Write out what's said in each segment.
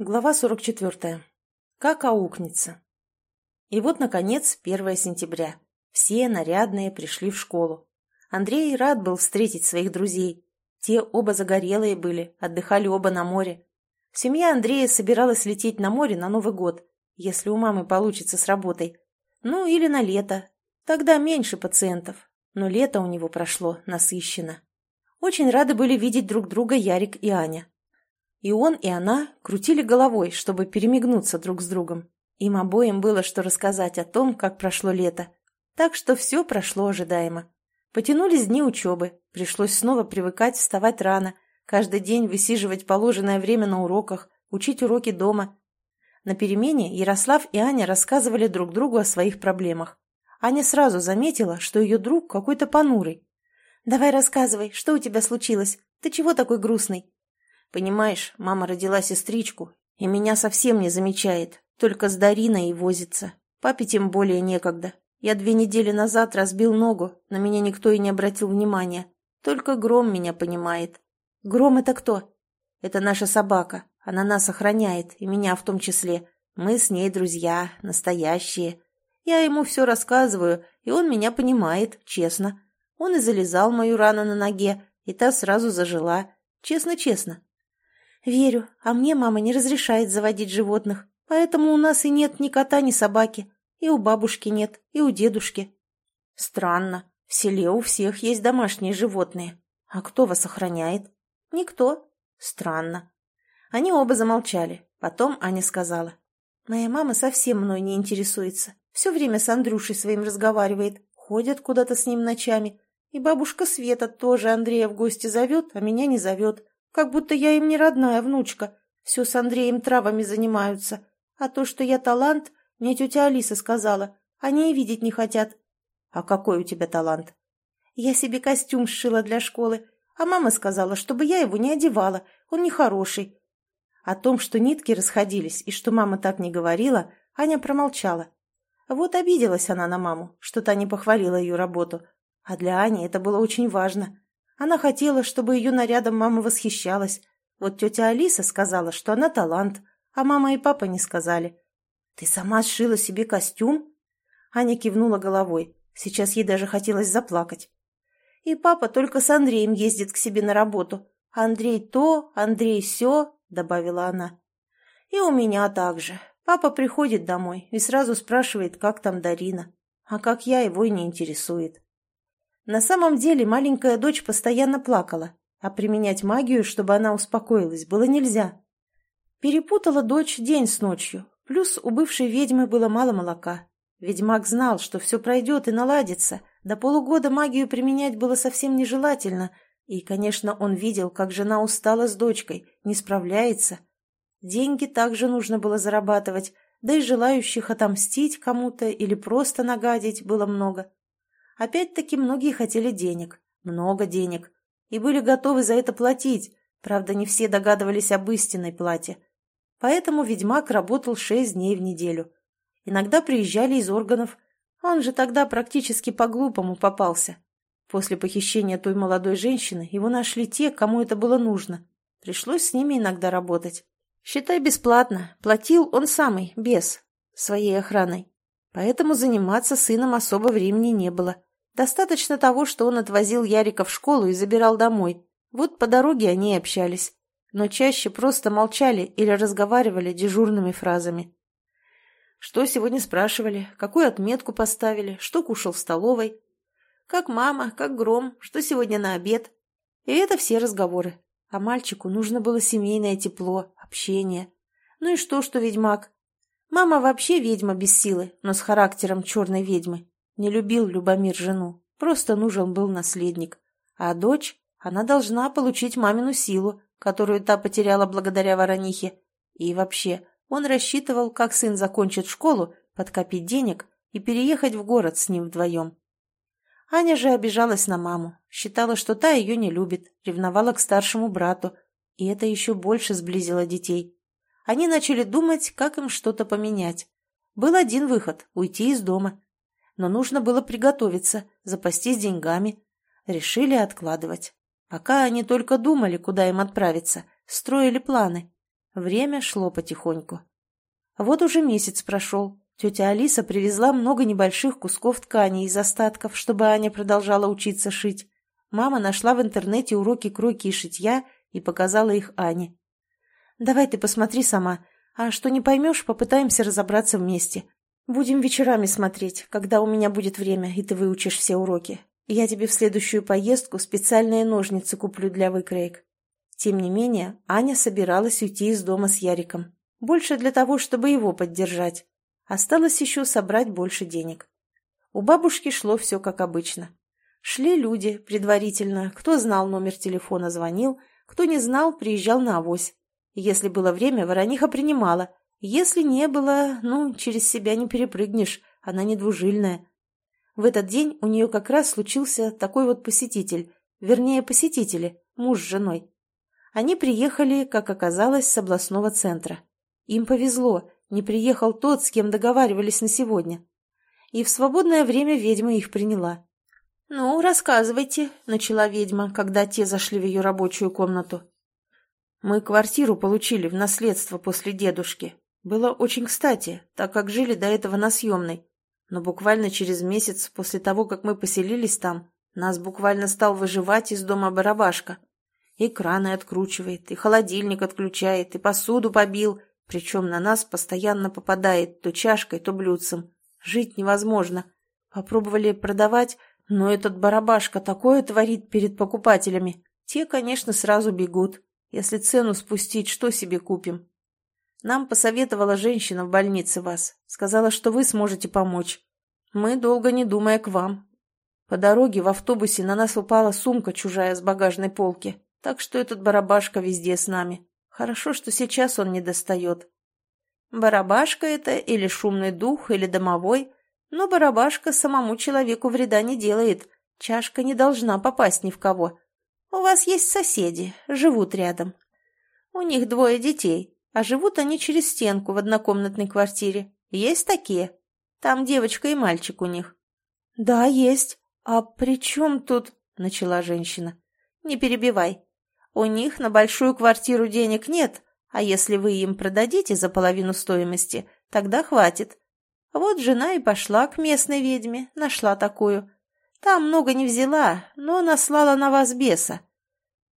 Глава 44. Как аукнется. И вот, наконец, 1 сентября. Все нарядные пришли в школу. Андрей рад был встретить своих друзей. Те оба загорелые были, отдыхали оба на море. Семья Андрея собиралась лететь на море на Новый год, если у мамы получится с работой. Ну, или на лето. Тогда меньше пациентов. Но лето у него прошло насыщенно. Очень рады были видеть друг друга Ярик и Аня. И он, и она крутили головой, чтобы перемигнуться друг с другом. Им обоим было что рассказать о том, как прошло лето. Так что все прошло ожидаемо. Потянулись дни учебы, пришлось снова привыкать вставать рано, каждый день высиживать положенное время на уроках, учить уроки дома. На перемене Ярослав и Аня рассказывали друг другу о своих проблемах. Аня сразу заметила, что ее друг какой-то понурый. «Давай рассказывай, что у тебя случилось? Ты чего такой грустный?» Понимаешь, мама родила сестричку, и меня совсем не замечает, только с Дариной и возится. Папе тем более некогда. Я две недели назад разбил ногу, на меня никто и не обратил внимания. Только Гром меня понимает. Гром это кто? Это наша собака. Она нас охраняет, и меня в том числе. Мы с ней друзья, настоящие. Я ему все рассказываю, и он меня понимает, честно. Он и залезал мою рану на ноге, и та сразу зажила. Честно-честно. «Верю, а мне мама не разрешает заводить животных, поэтому у нас и нет ни кота, ни собаки. И у бабушки нет, и у дедушки». «Странно. В селе у всех есть домашние животные. А кто вас охраняет?» «Никто». «Странно». Они оба замолчали. Потом Аня сказала. «Моя мама совсем мной не интересуется. Все время с Андрюшей своим разговаривает. Ходят куда-то с ним ночами. И бабушка Света тоже Андрея в гости зовет, а меня не зовет. Как будто я им не родная внучка. Все с Андреем травами занимаются. А то, что я талант, мне тетя Алиса сказала. Они и видеть не хотят. А какой у тебя талант? Я себе костюм сшила для школы, а мама сказала, чтобы я его не одевала, он нехороший. О том, что нитки расходились и что мама так не говорила, Аня промолчала. Вот обиделась она на маму, что та не похвалила ее работу. А для Ани это было очень важно. Она хотела, чтобы ее нарядом мама восхищалась. Вот тетя Алиса сказала, что она талант, а мама и папа не сказали. «Ты сама сшила себе костюм?» Аня кивнула головой. Сейчас ей даже хотелось заплакать. «И папа только с Андреем ездит к себе на работу. Андрей то, Андрей все», — добавила она. «И у меня так же. Папа приходит домой и сразу спрашивает, как там Дарина. А как я, его и не интересует». На самом деле маленькая дочь постоянно плакала, а применять магию, чтобы она успокоилась, было нельзя. Перепутала дочь день с ночью, плюс у бывшей ведьмы было мало молока. Ведьмак знал, что все пройдет и наладится, до полугода магию применять было совсем нежелательно, и, конечно, он видел, как жена устала с дочкой, не справляется. Деньги также нужно было зарабатывать, да и желающих отомстить кому-то или просто нагадить было много. Опять-таки многие хотели денег, много денег, и были готовы за это платить, правда, не все догадывались об истинной плате. Поэтому ведьмак работал шесть дней в неделю. Иногда приезжали из органов, он же тогда практически по-глупому попался. После похищения той молодой женщины его нашли те, кому это было нужно. Пришлось с ними иногда работать. Считай бесплатно, платил он самый, без, своей охраной. Поэтому заниматься сыном особо времени не было. Достаточно того, что он отвозил Ярика в школу и забирал домой. Вот по дороге они и общались. Но чаще просто молчали или разговаривали дежурными фразами. Что сегодня спрашивали, какую отметку поставили, что кушал в столовой. Как мама, как гром, что сегодня на обед. И это все разговоры. А мальчику нужно было семейное тепло, общение. Ну и что, что ведьмак? Мама вообще ведьма без силы, но с характером черной ведьмы. Не любил Любомир жену, просто нужен был наследник. А дочь, она должна получить мамину силу, которую та потеряла благодаря Воронихе. И вообще, он рассчитывал, как сын закончит школу, подкопить денег и переехать в город с ним вдвоем. Аня же обижалась на маму, считала, что та ее не любит, ревновала к старшему брату, и это еще больше сблизило детей. Они начали думать, как им что-то поменять. Был один выход – уйти из дома но нужно было приготовиться, запастись деньгами. Решили откладывать. Пока они только думали, куда им отправиться, строили планы. Время шло потихоньку. Вот уже месяц прошел. Тетя Алиса привезла много небольших кусков ткани из остатков, чтобы Аня продолжала учиться шить. Мама нашла в интернете уроки кройки и шитья и показала их Ане. «Давай ты посмотри сама, а что не поймешь, попытаемся разобраться вместе. Будем вечерами смотреть, когда у меня будет время, и ты выучишь все уроки. Я тебе в следующую поездку специальные ножницы куплю для выкроек». Тем не менее, Аня собиралась уйти из дома с Яриком. Больше для того, чтобы его поддержать. Осталось еще собрать больше денег. У бабушки шло все как обычно. Шли люди предварительно, кто знал номер телефона, звонил, кто не знал, приезжал на авось. Если было время, ворониха принимала. Если не было, ну, через себя не перепрыгнешь, она недвужильная. В этот день у нее как раз случился такой вот посетитель, вернее, посетители, муж с женой. Они приехали, как оказалось, с областного центра. Им повезло, не приехал тот, с кем договаривались на сегодня. И в свободное время ведьма их приняла. «Ну, рассказывайте», — начала ведьма, когда те зашли в ее рабочую комнату. Мы квартиру получили в наследство после дедушки. Было очень кстати, так как жили до этого на съемной. Но буквально через месяц после того, как мы поселились там, нас буквально стал выживать из дома барабашка. И краны откручивает, и холодильник отключает, и посуду побил, причем на нас постоянно попадает то чашкой, то блюдцем. Жить невозможно. Попробовали продавать, но этот барабашка такое творит перед покупателями. Те, конечно, сразу бегут. Если цену спустить, что себе купим? Нам посоветовала женщина в больнице вас. Сказала, что вы сможете помочь. Мы, долго не думая, к вам. По дороге в автобусе на нас упала сумка чужая с багажной полки. Так что этот барабашка везде с нами. Хорошо, что сейчас он не достает. Барабашка это или шумный дух, или домовой. Но барабашка самому человеку вреда не делает. Чашка не должна попасть ни в кого. У вас есть соседи, живут рядом. У них двое детей, а живут они через стенку в однокомнатной квартире. Есть такие? Там девочка и мальчик у них. Да, есть. А при чем тут... Начала женщина. Не перебивай. У них на большую квартиру денег нет, а если вы им продадите за половину стоимости, тогда хватит. Вот жена и пошла к местной ведьме, нашла такую. Там много не взяла, но наслала на вас беса.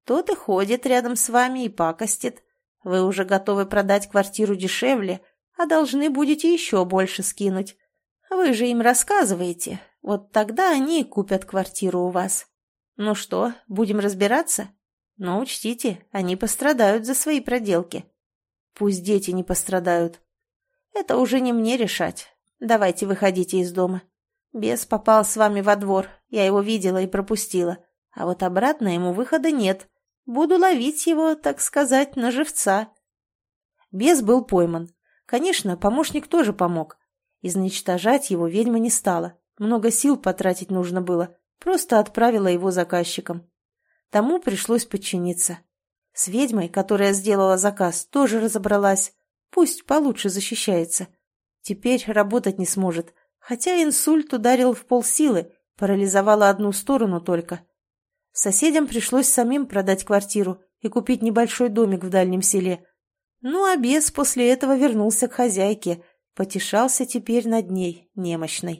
Тот и ходит рядом с вами и пакостит. Вы уже готовы продать квартиру дешевле, а должны будете еще больше скинуть. Вы же им рассказываете, вот тогда они и купят квартиру у вас. Ну что, будем разбираться? Но учтите, они пострадают за свои проделки. Пусть дети не пострадают. Это уже не мне решать. Давайте выходите из дома. Бес попал с вами во двор, я его видела и пропустила. А вот обратно ему выхода нет. Буду ловить его, так сказать, на живца. Бес был пойман. Конечно, помощник тоже помог. Изничтожать его ведьма не стала. Много сил потратить нужно было. Просто отправила его заказчикам. Тому пришлось подчиниться. С ведьмой, которая сделала заказ, тоже разобралась. Пусть получше защищается. Теперь работать не сможет, хотя инсульт ударил в полсилы, парализовала одну сторону только. Соседям пришлось самим продать квартиру и купить небольшой домик в дальнем селе. Ну, а бес после этого вернулся к хозяйке, потешался теперь над ней, немощной.